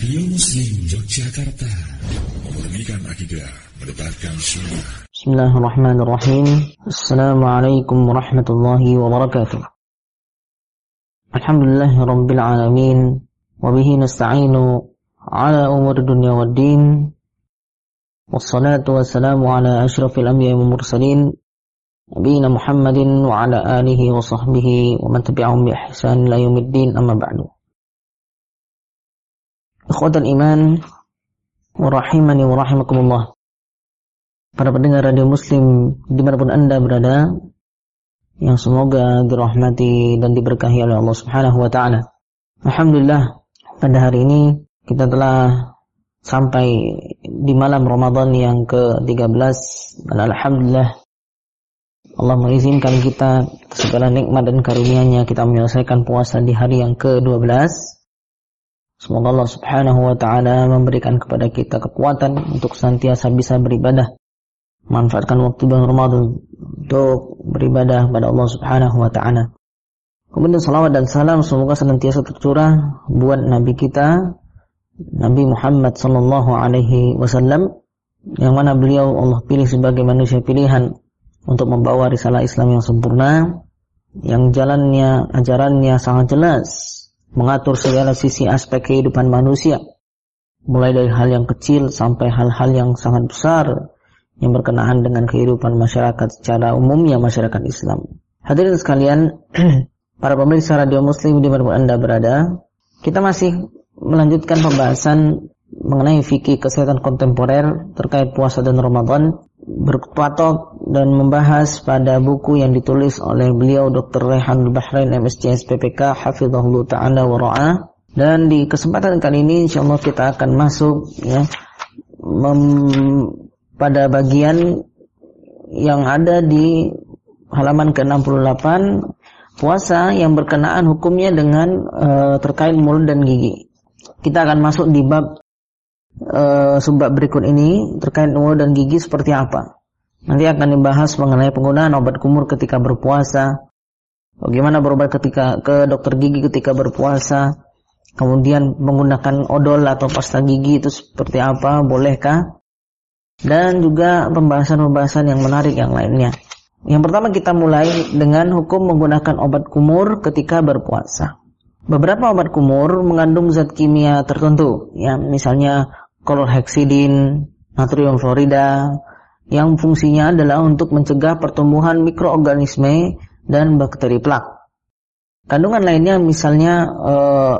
Radio Muslim Yogyakarta Memurnikan akidah Mendebarkan sunnah Bismillahirrahmanirrahim Assalamualaikum warahmatullahi wabarakatuh Alhamdulillah Rabbil Alamin Wabihi nasta'inu Ala umur dunia wa din Wassalatu wassalamu ala ashrafil anbiya wa mursalin Nabiina Muhammadin wa ala alihi wa sahbihi Wa man tabi'ahum bi ihsan la yumiddin amma ba'du Ikhwatal iman Warahimani warahimakumullah Para pendengar radio muslim Di mana pun anda berada Yang semoga dirahmati Dan diberkahi oleh Allah subhanahu wa ta'ala. Alhamdulillah Pada hari ini Kita telah Sampai di malam Ramadan yang ke-13. Dan Alhamdulillah Allah mengizinkan kita segala nikmat dan karunia-Nya kita menyelesaikan puasa di hari yang ke-12 Semoga Allah Subhanahu wa taala memberikan kepada kita kekuatan untuk senantiasa bisa beribadah. Manfaatkan waktu bulan Ramadan untuk beribadah kepada Allah Subhanahu wa taala. Kemudian salawat dan salam semoga senantiasa tercurah buat nabi kita Nabi Muhammad sallallahu alaihi wasallam yang mana beliau Allah pilih sebagai manusia pilihan untuk membawa risalah Islam yang sempurna yang jalannya ajarannya sangat jelas mengatur segala sisi aspek kehidupan manusia, mulai dari hal yang kecil sampai hal-hal yang sangat besar yang berkenaan dengan kehidupan masyarakat secara umumnya masyarakat Islam. Hadirin sekalian, para pemirsa radio Muslim di mana anda berada, kita masih melanjutkan pembahasan mengenai fikih kesehatan kontemporer terkait puasa dan Ramadan berpatok dan membahas pada buku yang ditulis oleh beliau Dr. Rehan Bahrain MSc SPPK Hafizahullah Ta'ala wa Ra'ah dan di kesempatan kali ini insyaallah kita akan masuk ya mem, pada bagian yang ada di halaman ke-68 puasa yang berkenaan hukumnya dengan uh, terkait mulut dan gigi. Kita akan masuk di bab uh, subbab berikut ini terkait mulut dan gigi seperti apa. Nanti akan dibahas mengenai penggunaan obat kumur ketika berpuasa, bagaimana berobat ketika ke dokter gigi ketika berpuasa, kemudian menggunakan odol atau pasta gigi itu seperti apa, bolehkah? Dan juga pembahasan-pembahasan yang menarik yang lainnya. Yang pertama kita mulai dengan hukum menggunakan obat kumur ketika berpuasa. Beberapa obat kumur mengandung zat kimia tertentu, ya misalnya kolorhexidin, natrium fluorida, yang fungsinya adalah untuk mencegah pertumbuhan mikroorganisme dan bakteri plak. Kandungan lainnya misalnya uh,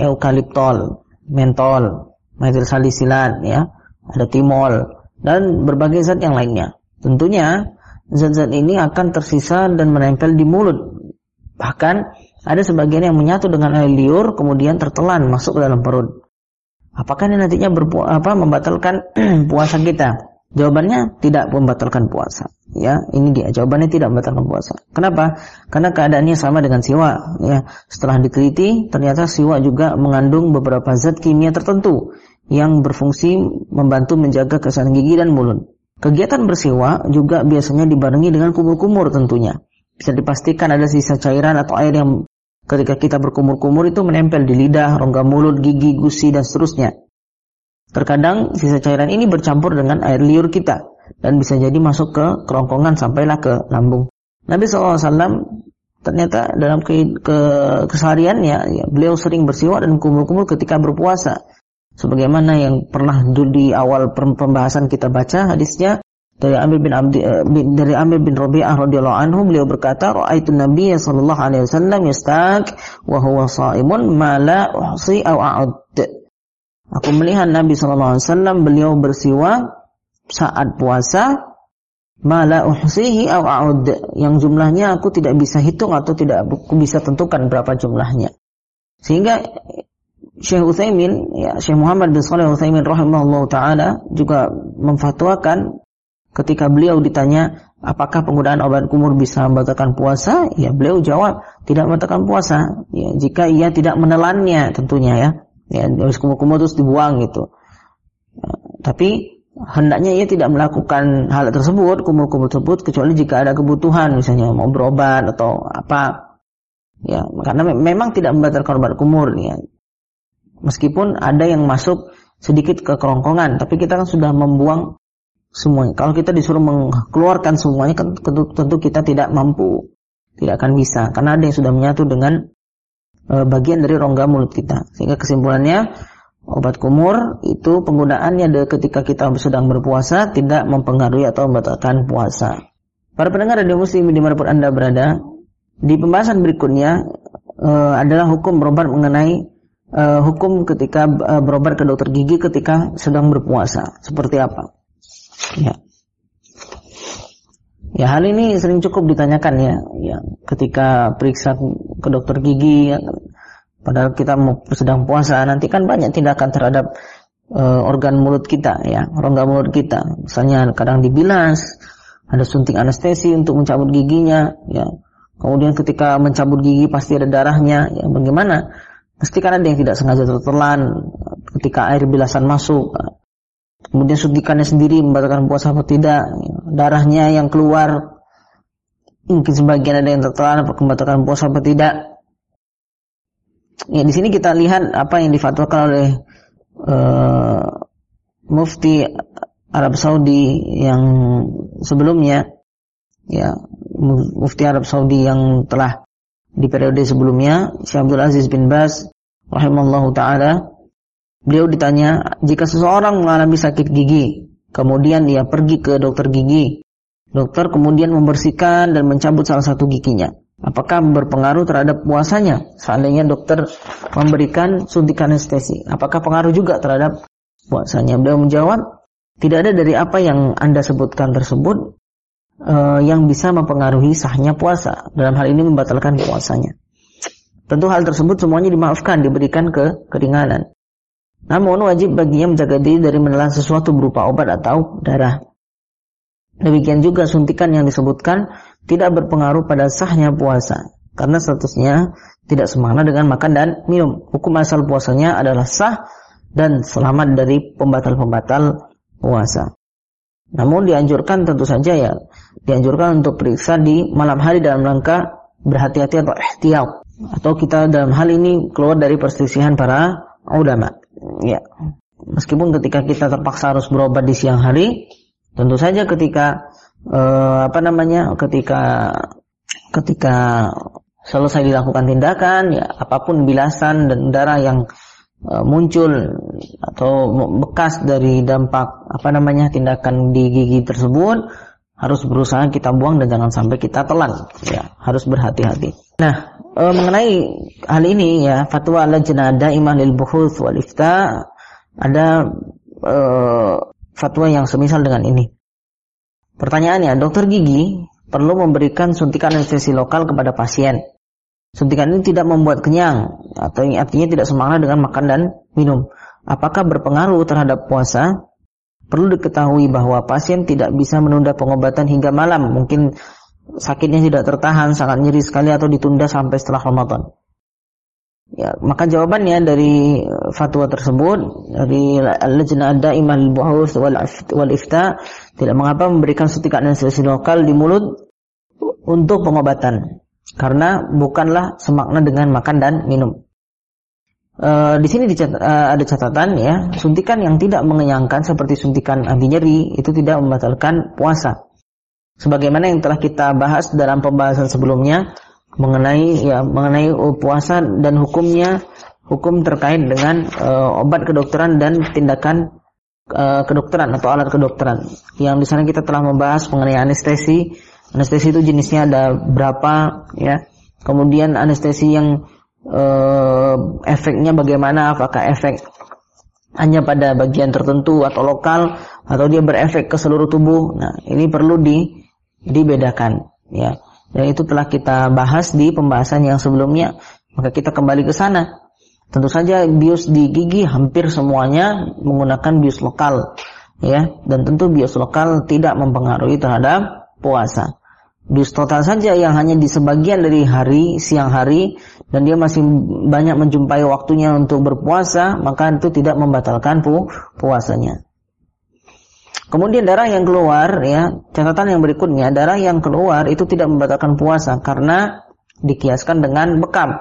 eukaliptol, mentol, metilsalisilat ya, ada timol dan berbagai zat yang lainnya. Tentunya zat-zat ini akan tersisa dan menempel di mulut. Bahkan ada sebagian yang menyatu dengan air liur kemudian tertelan masuk ke dalam perut. Apakah ini nantinya apa membatalkan puasa kita? Jawabannya tidak membatalkan puasa. Ya, ini dia jawabannya tidak membatalkan puasa. Kenapa? Karena keadaannya sama dengan siwa. Ya, setelah diteliti ternyata siwa juga mengandung beberapa zat kimia tertentu yang berfungsi membantu menjaga kesehatan gigi dan mulut. Kegiatan bersiwa juga biasanya dibarengi dengan kumur-kumur tentunya. Bisa dipastikan ada sisa cairan atau air yang ketika kita berkumur-kumur itu menempel di lidah, rongga mulut, gigi, gusi dan seterusnya. Terkadang sisa cairan ini bercampur dengan air liur kita dan bisa jadi masuk ke kerongkongan sampailah ke lambung. Nabi SAW ternyata dalam ke, ke kesehariannya ya, beliau sering bersiwak dan kumur-kumur ketika berpuasa. Sebagaimana yang pernah di awal pembahasan kita baca hadisnya dari Amir bin Abdi, eh, dari Amir bin Rabi'ah radhiyallahu anhu beliau berkata raaitu Nabi sallallahu alaihi wasallam yastaq wa huwa shaimun ma la uhsi aw a'ud Aku melihat Nabi SAW beliau bersiwak saat puasa mala uhsihi aw a'ud. Yang jumlahnya aku tidak bisa hitung atau tidak aku bisa tentukan berapa jumlahnya. Sehingga Syekh Utsaimin ya Syekh Muhammad bin Shalih Utsaimin rahimahullah taala juga memfatwakan ketika beliau ditanya apakah penggunaan obat kumur bisa membatalkan puasa? Ya beliau jawab tidak membatalkan puasa. Ya jika ia tidak menelannya tentunya ya ya habis kumur-kumur terus dibuang gitu. Tapi hendaknya ia tidak melakukan hal tersebut kumur-kumur tersebut kecuali jika ada kebutuhan misalnya mau berobat atau apa. Ya karena me memang tidak membatalkan obat kumur ya. Meskipun ada yang masuk sedikit ke kerongkongan, tapi kita kan sudah membuang semuanya. Kalau kita disuruh mengeluarkan semuanya, kan tentu, tentu kita tidak mampu, tidak akan bisa, karena ada yang sudah menyatu dengan e, bagian dari rongga mulut kita. Sehingga kesimpulannya obat kumur itu penggunaannya ketika kita sedang berpuasa tidak mempengaruhi atau membatalkan puasa. Para pendengar radio muslim di mana pun anda berada, di pembahasan berikutnya e, adalah hukum berobat mengenai e, hukum ketika e, berobat ke dokter gigi ketika sedang berpuasa. Seperti apa? Ya. Ya hal ini sering cukup ditanyakan ya, ya ketika periksa ke dokter gigi, ya, padahal kita sedang puasa, nanti kan banyak tindakan terhadap uh, organ mulut kita ya, rongga mulut kita. Misalnya kadang dibilas, ada suntik anestesi untuk mencabut giginya, ya. Kemudian ketika mencabut gigi pasti ada darahnya, ya bagaimana? Pasti kan ada yang tidak sengaja tertelan ketika air bilasan masuk. Kemudian suntikannya sendiri membatalkan puasa atau tidak. Darahnya yang keluar mungkin sebagian ada yang tertelan membatalkan puasa atau tidak. Ya di sini kita lihat apa yang difatwakan oleh uh, Mufti Arab Saudi yang sebelumnya ya Mufti Arab Saudi yang telah di periode sebelumnya Syekh Abdul Aziz bin Bas rahimallahu taala Beliau ditanya, jika seseorang mengalami sakit gigi, kemudian dia pergi ke dokter gigi, dokter kemudian membersihkan dan mencabut salah satu giginya. Apakah berpengaruh terhadap puasanya? Seandainya dokter memberikan suntikan anestesi, apakah pengaruh juga terhadap puasanya? Beliau menjawab, tidak ada dari apa yang Anda sebutkan tersebut uh, yang bisa mempengaruhi sahnya puasa. Dalam hal ini membatalkan puasanya. Tentu hal tersebut semuanya dimaafkan, diberikan ke keringanan. Namun wajib baginya menjaga diri dari menelan sesuatu berupa obat atau darah. Demikian juga suntikan yang disebutkan tidak berpengaruh pada sahnya puasa karena statusnya tidak semakna dengan makan dan minum. Hukum asal puasanya adalah sah dan selamat dari pembatal-pembatal puasa. Namun dianjurkan tentu saja ya, dianjurkan untuk periksa di malam hari dalam rangka berhati-hati atau ihtiyat atau kita dalam hal ini keluar dari perselisihan para ulama ya meskipun ketika kita terpaksa harus berobat di siang hari tentu saja ketika uh, apa namanya ketika ketika selesai dilakukan tindakan ya apa pun bilasan dan darah yang uh, muncul atau bekas dari dampak apa namanya tindakan di gigi tersebut harus berusaha kita buang dan jangan sampai kita telan ya harus berhati-hati. Nah e, mengenai hal ini ya fatwa lajnah daimah lil buhuth wal ifta ada e, fatwa yang semisal dengan ini pertanyaannya dokter gigi perlu memberikan suntikan anestesi lokal kepada pasien suntikan ini tidak membuat kenyang atau artinya tidak semangat dengan makan dan minum apakah berpengaruh terhadap puasa Perlu diketahui bahwa pasien tidak bisa menunda pengobatan hingga malam. Mungkin sakitnya tidak tertahan, sangat nyeri sekali atau ditunda sampai setelah Ramadan. Ya, maka jawabannya dari uh, fatwa tersebut dari Al-Lajnah Daimah al-Buhus wal Ifta tidak mengapa memberikan suntikan anestesi lokal di mulut untuk pengobatan karena bukanlah semakna dengan makan dan minum. E, di sini dicat, e, ada catatan ya, suntikan yang tidak mengenyangkan seperti suntikan anti nyeri itu tidak membatalkan puasa. Sebagaimana yang telah kita bahas dalam pembahasan sebelumnya mengenai ya mengenai puasa dan hukumnya hukum terkait dengan e, obat kedokteran dan tindakan e, kedokteran atau alat kedokteran. Yang di sana kita telah membahas mengenai anestesi. Anestesi itu jenisnya ada berapa ya. Kemudian anestesi yang uh, efeknya bagaimana apakah efek hanya pada bagian tertentu atau lokal atau dia berefek ke seluruh tubuh nah ini perlu di dibedakan ya dan itu telah kita bahas di pembahasan yang sebelumnya. Maka kita kembali ke sana. Tentu saja bios di gigi hampir semuanya menggunakan bios lokal ya. Dan tentu bios lokal tidak mempengaruhi terhadap puasa. Bios total saja yang hanya di sebagian dari hari siang hari dan dia masih banyak menjumpai waktunya untuk berpuasa, maka itu tidak membatalkan pu puasanya. Kemudian darah yang keluar ya, catatan yang berikutnya, darah yang keluar itu tidak membatalkan puasa karena dikiaskan dengan bekam.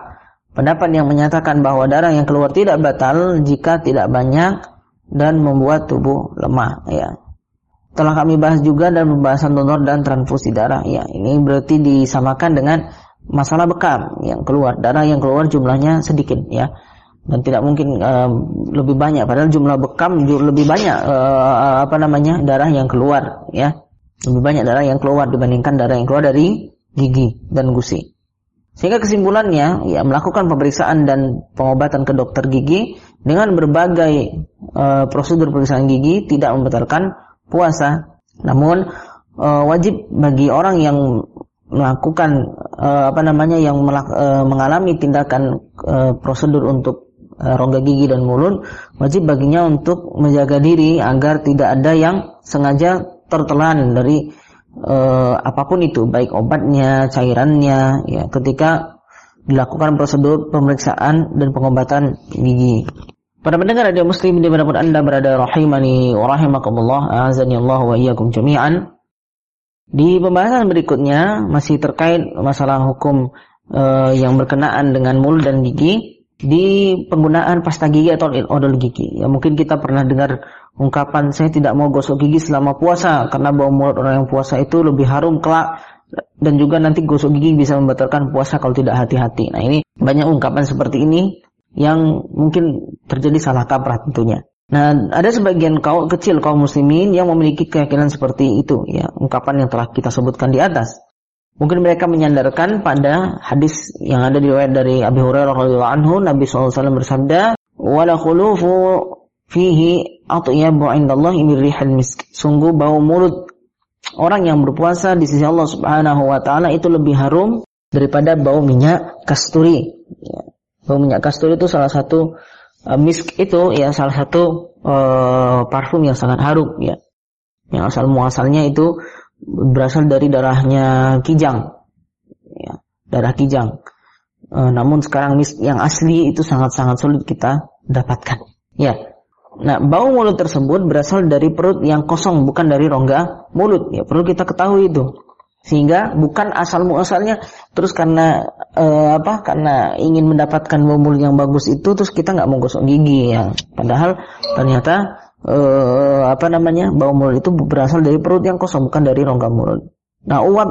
pendapat yang menyatakan bahwa darah yang keluar tidak batal jika tidak banyak dan membuat tubuh lemah ya. Telah kami bahas juga dan pembahasan donor dan transfusi darah ya. Ini berarti disamakan dengan masalah bekam yang keluar, darah yang keluar jumlahnya sedikit ya. Dan tidak mungkin uh, lebih banyak padahal jumlah bekam lebih banyak uh, apa namanya darah yang keluar ya. Lebih banyak darah yang keluar dibandingkan darah yang keluar dari gigi dan gusi. Sehingga kesimpulannya, ya melakukan pemeriksaan dan pengobatan ke dokter gigi dengan berbagai uh, prosedur pemeriksaan gigi tidak membatalkan puasa. Namun uh, wajib bagi orang yang melakukan uh, apa namanya yang melak, uh, mengalami tindakan uh, prosedur untuk rongga gigi dan mulut, wajib baginya untuk menjaga diri agar tidak ada yang sengaja tertelan dari uh, apa pun itu, baik obatnya, cairannya, ya, ketika dilakukan prosedur pemeriksaan dan pengobatan gigi. Para pendengar radio muslim di mana Anda berada rahimani wa rahimakumullah, azani wa iyyakum jami'an. Di pembahasan berikutnya masih terkait masalah hukum uh, yang berkenaan dengan mulut dan gigi di penggunaan pasta gigi atau odol gigi. Ya mungkin kita pernah dengar ungkapan saya tidak mau gosok gigi selama puasa karena bau mulut orang yang puasa itu lebih harum kelak dan juga nanti gosok gigi bisa membatalkan puasa kalau tidak hati-hati. Nah ini banyak ungkapan seperti ini yang mungkin terjadi salah kaprah tentunya. Nah, ada sebagian kaum kecil kaum muslimin yang memiliki keyakinan seperti itu, ya, ungkapan yang telah kita sebutkan di atas. Mungkin mereka menyandarkan pada hadis yang ada di riwayat dari Abi Hurairah radhiyallahu anhu, Nabi SAW bersabda, "Wala khulufu fihi atyabu indallahi min rihal misk. Sungguh bau mulut orang yang berpuasa di sisi Allah Subhanahu wa taala itu lebih harum daripada bau minyak kasturi. Ya. Bau minyak kasturi itu salah satu uh, misk itu ya salah satu uh, parfum yang sangat harum ya. Yang asal muasalnya itu berasal dari darahnya kijang. Ya, darah kijang. Uh, namun sekarang misk yang asli itu sangat-sangat sulit kita dapatkan. Ya. Nah, bau mulut tersebut berasal dari perut yang kosong, bukan dari rongga mulut. Ya, perlu kita ketahui itu. Sehingga bukan asal muasalnya terus karena e, apa? Karena ingin mendapatkan bau mulut yang bagus itu terus kita nggak mau gosok gigi ya. Padahal ternyata e, apa namanya? bau mulut itu berasal dari perut yang kosong, bukan dari rongga mulut. Nah, uap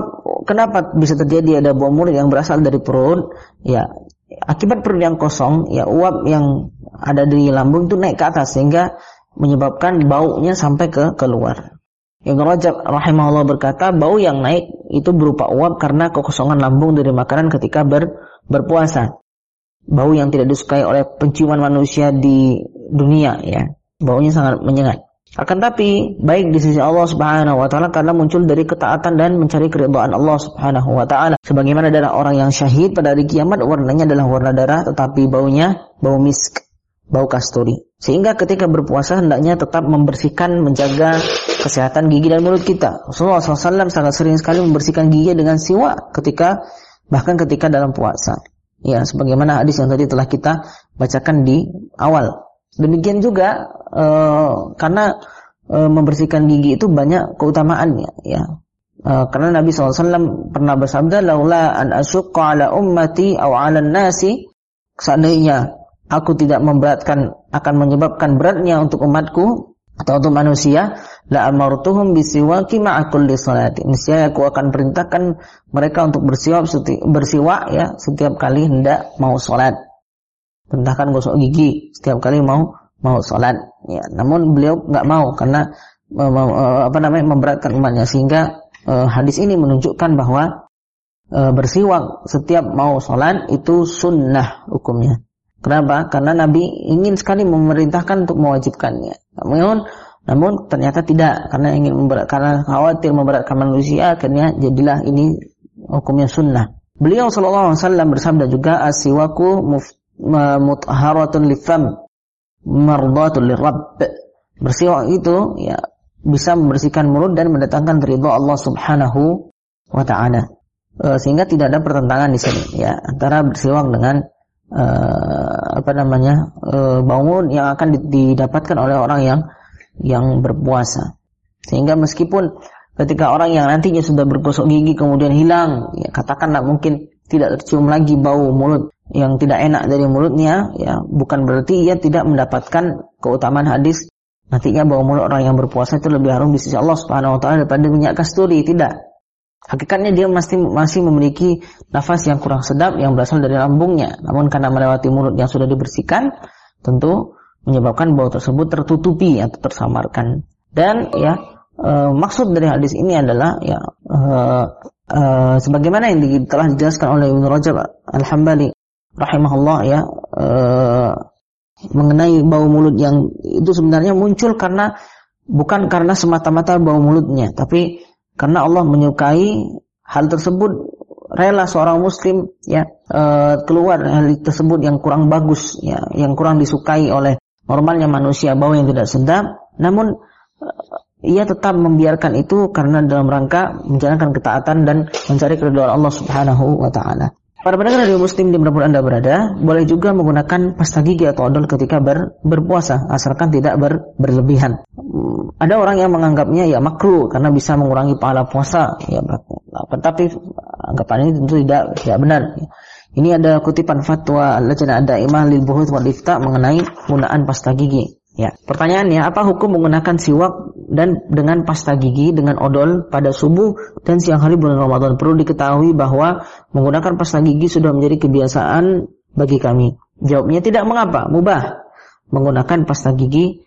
kenapa bisa terjadi ada bau mulut yang berasal dari perut? Ya, akibat perut yang kosong, ya uap yang ada di lambung itu naik ke atas sehingga menyebabkan baunya sampai ke keluar. Yang Rajab rahimahullah berkata, bau yang naik itu berupa uap karena kekosongan lambung dari makanan ketika ber, berpuasa. Bau yang tidak disukai oleh penciuman manusia di dunia ya. Baunya sangat menyengat. Akan tapi baik di sisi Allah Subhanahu wa taala karena muncul dari ketaatan dan mencari keridhaan Allah Subhanahu wa taala. Sebagaimana darah orang yang syahid pada hari kiamat warnanya adalah warna darah tetapi baunya bau misk bau kasturi. Sehingga ketika berpuasa hendaknya tetap membersihkan, menjaga kesehatan gigi dan mulut kita. Rasulullah SAW sangat sering sekali membersihkan gigi dengan siwak ketika bahkan ketika dalam puasa. Ya, sebagaimana hadis yang tadi telah kita bacakan di awal. Demikian juga e, karena e, membersihkan gigi itu banyak keutamaannya. Ya, e, karena Nabi SAW pernah bersabda, "Laula an asyqa ala ummati aw ala nasi." Seandainya aku tidak memberatkan akan menyebabkan beratnya untuk umatku atau untuk manusia la amartuhum bisiwaki ma'a kulli salati niscaya aku akan perintahkan mereka untuk bersiwak bersiwak ya setiap kali hendak mau salat perintahkan gosok gigi setiap kali mau mau salat ya namun beliau nggak mau karena apa namanya memberatkan umatnya sehingga uh, hadis ini menunjukkan bahwa uh, bersiwak setiap mau salat itu sunnah hukumnya Kenapa? Karena Nabi ingin sekali memerintahkan untuk mewajibkannya. Namun, namun ternyata tidak karena ingin memberat, karena khawatir memberatkan manusia akhirnya jadilah ini hukumnya sunnah. Beliau wasallam bersabda juga asiwaku mutahharatun lifam mardatun lirabb. Bersiwak itu ya bisa membersihkan mulut dan mendatangkan ridha Allah Subhanahu wa taala. E, sehingga tidak ada pertentangan di sini ya antara bersiwak dengan uh, apa namanya uh, bangun yang akan didapatkan oleh orang yang yang berpuasa. Sehingga meskipun ketika orang yang nantinya sudah bergosok gigi kemudian hilang, ya katakanlah mungkin tidak tercium lagi bau mulut yang tidak enak dari mulutnya ya bukan berarti ia tidak mendapatkan keutamaan hadis. Nantinya bau mulut orang yang berpuasa itu lebih harum di sisi Allah Subhanahu wa taala daripada minyak kasturi tidak. Hakikatnya dia masih masih memiliki nafas yang kurang sedap yang berasal dari lambungnya. Namun karena melewati mulut yang sudah dibersihkan tentu menyebabkan bau tersebut tertutupi atau tersamarkan. Dan ya e, maksud dari hadis ini adalah ya e, e, sebagaimana yang telah dijelaskan oleh Ibnu Rajab Al-Hambali rahimahullah ya e, mengenai bau mulut yang itu sebenarnya muncul karena bukan karena semata-mata bau mulutnya tapi karena Allah menyukai hal tersebut rela seorang muslim ya e, keluar hal tersebut yang kurang bagus ya yang kurang disukai oleh normalnya manusia bau yang tidak sedap namun e, ia tetap membiarkan itu karena dalam rangka menjalankan ketaatan dan mencari keridhaan Allah Subhanahu wa taala. Para pendengar radio muslim di mana Anda berada, boleh juga menggunakan pasta gigi atau odol ketika ber, berpuasa, asalkan tidak ber, berlebihan. Hmm, ada orang yang menganggapnya ya makruh karena bisa mengurangi pahala puasa, ya tetapi anggapan ini tentu tidak tidak benar. Ini ada kutipan fatwa Al-Lajnah Ad-Daimah lil Buhuth wal mengenai penggunaan pasta gigi. Ya, pertanyaannya apa hukum menggunakan siwak dan dengan pasta gigi dengan odol pada subuh dan siang hari bulan Ramadan? Perlu diketahui bahwa menggunakan pasta gigi sudah menjadi kebiasaan bagi kami. Jawabnya tidak mengapa, mubah menggunakan pasta gigi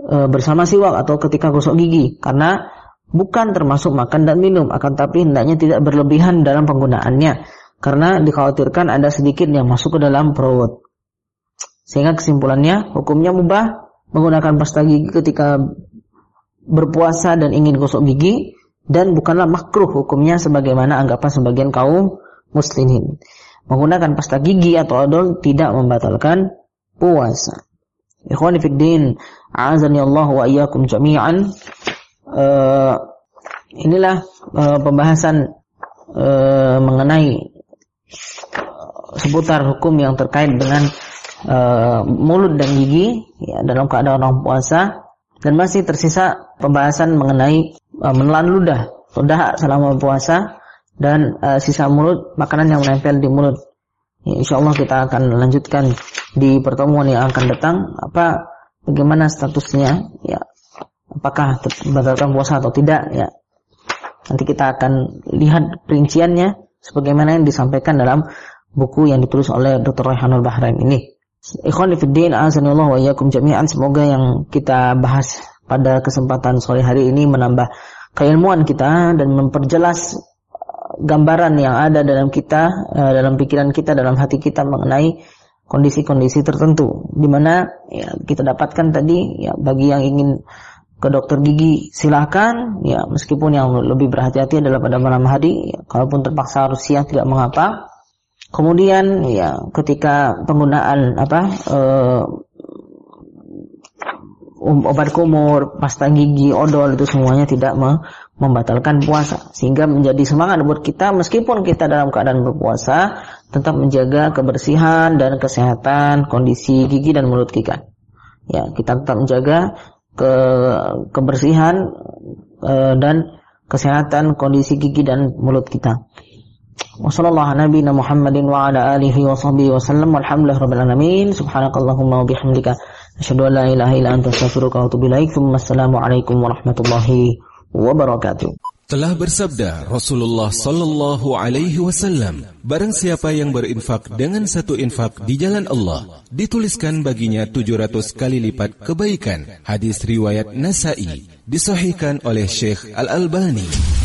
e, bersama siwak atau ketika gosok gigi karena bukan termasuk makan dan minum akan tapi hendaknya tidak berlebihan dalam penggunaannya karena dikhawatirkan ada sedikit yang masuk ke dalam perut. Sehingga kesimpulannya hukumnya mubah menggunakan pasta gigi ketika berpuasa dan ingin gosok gigi dan bukanlah makruh hukumnya sebagaimana anggapan sebagian kaum muslimin. Menggunakan pasta gigi atau odol tidak membatalkan puasa. Ikhwani fid din, azani Allah wa iyyakum jami'an. Uh, inilah uh, pembahasan uh, mengenai seputar hukum yang terkait dengan uh, mulut dan gigi ya, dalam keadaan orang puasa dan masih tersisa pembahasan mengenai uh, menelan ludah ludah selama puasa dan uh, sisa mulut makanan yang menempel di mulut. Ya, insya Allah kita akan lanjutkan di pertemuan yang akan datang apa bagaimana statusnya ya apakah batalkan puasa atau tidak ya nanti kita akan lihat perinciannya sebagaimana yang disampaikan dalam buku yang ditulis oleh Dr. Rayhanul Bahrain ini. Ikhwan fiddin wa iyyakum jami'an. Semoga yang kita bahas pada kesempatan sore hari ini menambah keilmuan kita dan memperjelas uh, gambaran yang ada dalam kita uh, dalam pikiran kita dalam hati kita mengenai kondisi-kondisi tertentu. Di mana ya, kita dapatkan tadi ya bagi yang ingin ke dokter gigi silakan. Ya meskipun yang lebih berhati-hati adalah pada malam hari. Ya, kalaupun terpaksa harus siang tidak mengapa Kemudian ya ketika penggunaan apa uh, obat kumur, pasta gigi, odol itu semuanya tidak membatalkan puasa sehingga menjadi semangat buat kita meskipun kita dalam keadaan berpuasa tetap menjaga kebersihan dan kesehatan kondisi gigi dan mulut kita. Ya, kita tetap menjaga ke kebersihan uh, dan kesehatan kondisi gigi dan mulut kita. وصلى الله على نبينا محمد وعلى آله وصحبه وسلم والحمد لله رب العالمين سبحانك اللهم وبحمدك أشهد أن لا إله إلا أنت أستغفرك وأتوب إليك ثم السلام عليكم ورحمة الله وبركاته Telah bersabda Rasulullah Sallallahu Alaihi Wasallam, barang siapa yang berinfak dengan satu infak di jalan Allah, dituliskan baginya 700 kali lipat kebaikan. Hadis riwayat Nasai, disahihkan oleh Syekh Al Albani.